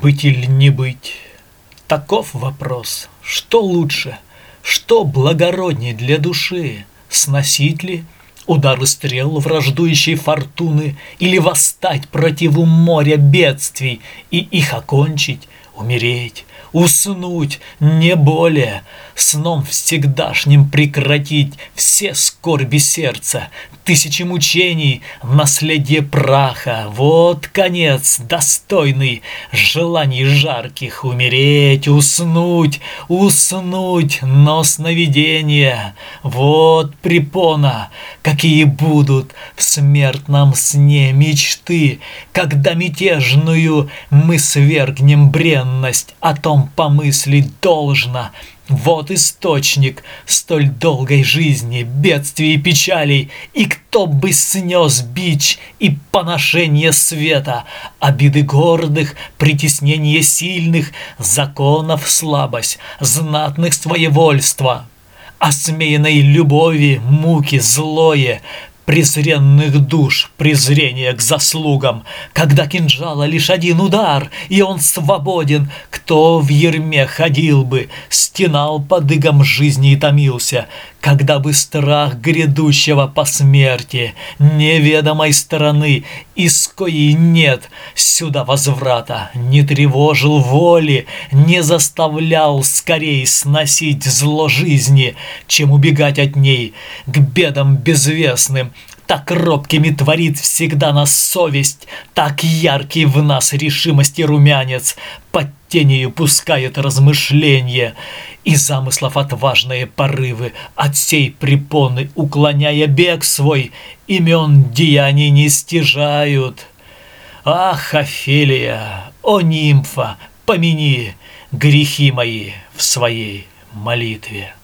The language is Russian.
Быть или не быть? Таков вопрос. Что лучше? Что благородней для души? Сносить ли удары стрел враждующей фортуны Или восстать противу моря бедствий И их окончить, умереть, уснуть, не более, сном всегдашним прекратить все скорби сердца, тысячи мучений, наследие праха, вот конец достойный желаний жарких, умереть, уснуть, уснуть, но сновидения, вот препона, какие будут в смертном сне мечты, когда мятежную мы свергнем бренность о том, помыслить должно. Вот источник столь долгой жизни, бедствий и печалей, и кто бы снес бич и поношение света, обиды гордых, притеснение сильных, законов слабость, знатных своевольство, осмеянной любови, муки злое, презренных душ презрение к заслугам, когда кинжала лишь один удар, и он свободен, кто в ерме ходил бы, стенал под игом жизни и томился, когда бы страх грядущего по смерти, неведомой стороны, из коей нет сюда возврата, не тревожил воли, не заставлял скорей сносить зло жизни, чем убегать от ней к бедам безвестным, так робкими творит всегда нас совесть, Так яркий в нас решимости румянец Под тенью пускает размышления И замыслов отважные порывы От сей препоны уклоняя бег свой Имен деяний не стяжают. Ах, Офелия, о нимфа, помяни Грехи мои в своей молитве.